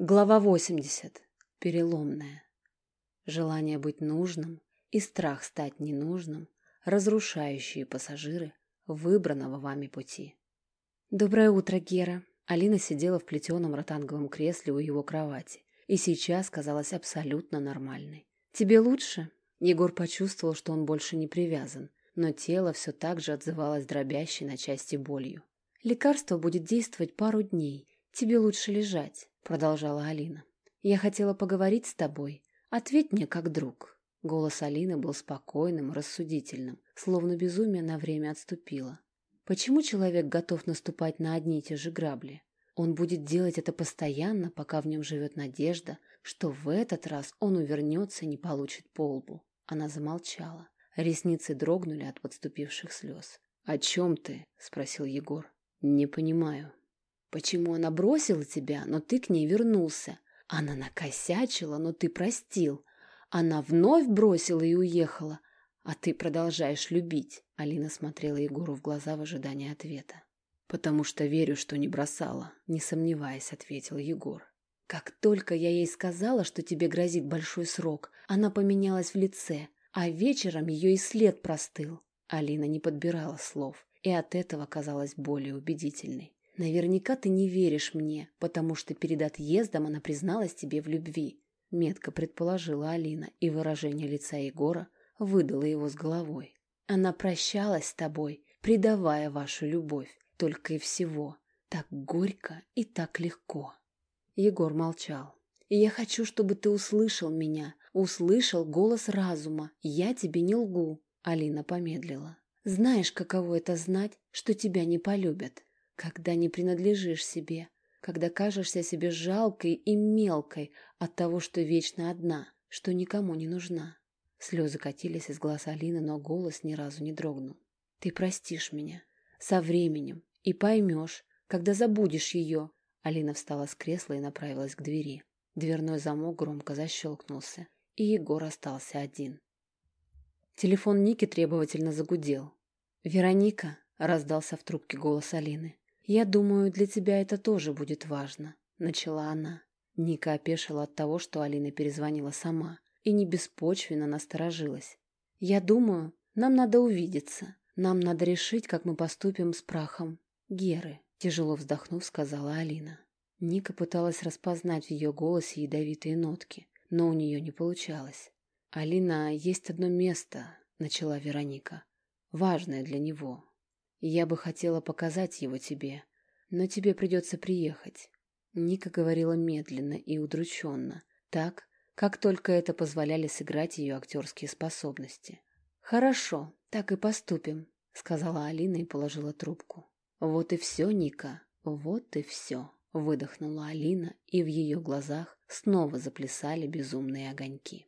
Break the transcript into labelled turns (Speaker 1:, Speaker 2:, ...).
Speaker 1: Глава 80. Переломная. Желание быть нужным и страх стать ненужным, разрушающие пассажиры выбранного вами пути. Доброе утро, Гера. Алина сидела в плетеном ротанговом кресле у его кровати и сейчас казалась абсолютно нормальной. Тебе лучше? Егор почувствовал, что он больше не привязан, но тело все так же отзывалось дробящей на части болью. Лекарство будет действовать пару дней. Тебе лучше лежать продолжала Алина. «Я хотела поговорить с тобой. Ответь мне как друг». Голос Алины был спокойным, рассудительным, словно безумие на время отступило. Почему человек готов наступать на одни и те же грабли? Он будет делать это постоянно, пока в нем живет надежда, что в этот раз он увернется и не получит по лбу. Она замолчала. Ресницы дрогнули от подступивших слез. «О чем ты?» — спросил Егор. «Не понимаю». Почему она бросила тебя, но ты к ней вернулся? Она накосячила, но ты простил. Она вновь бросила и уехала, а ты продолжаешь любить. Алина смотрела Егору в глаза в ожидании ответа. «Потому что верю, что не бросала», — не сомневаясь, ответил Егор. «Как только я ей сказала, что тебе грозит большой срок, она поменялась в лице, а вечером ее и след простыл». Алина не подбирала слов, и от этого казалась более убедительной. «Наверняка ты не веришь мне, потому что перед отъездом она призналась тебе в любви», — метко предположила Алина, и выражение лица Егора выдало его с головой. «Она прощалась с тобой, предавая вашу любовь, только и всего. Так горько и так легко». Егор молчал. «И я хочу, чтобы ты услышал меня, услышал голос разума. Я тебе не лгу», — Алина помедлила. «Знаешь, каково это знать, что тебя не полюбят?» Когда не принадлежишь себе, когда кажешься себе жалкой и мелкой от того, что вечно одна, что никому не нужна. Слезы катились из глаз Алины, но голос ни разу не дрогнул. Ты простишь меня. Со временем. И поймешь, когда забудешь ее. Алина встала с кресла и направилась к двери. Дверной замок громко защелкнулся, и Егор остался один. Телефон Ники требовательно загудел. «Вероника», — раздался в трубке голос Алины, «Я думаю, для тебя это тоже будет важно», — начала она. Ника опешила от того, что Алина перезвонила сама, и не беспочвенно насторожилась. «Я думаю, нам надо увидеться. Нам надо решить, как мы поступим с прахом Геры», — тяжело вздохнув, сказала Алина. Ника пыталась распознать в ее голосе ядовитые нотки, но у нее не получалось. «Алина, есть одно место», — начала Вероника, — «важное для него, я бы хотела показать его тебе, но тебе придется приехать. Ника говорила медленно и удрученно, так, как только это позволяли сыграть ее актерские способности. «Хорошо, так и поступим», — сказала Алина и положила трубку. «Вот и все, Ника, вот и все», — выдохнула Алина, и в ее глазах снова заплясали безумные огоньки.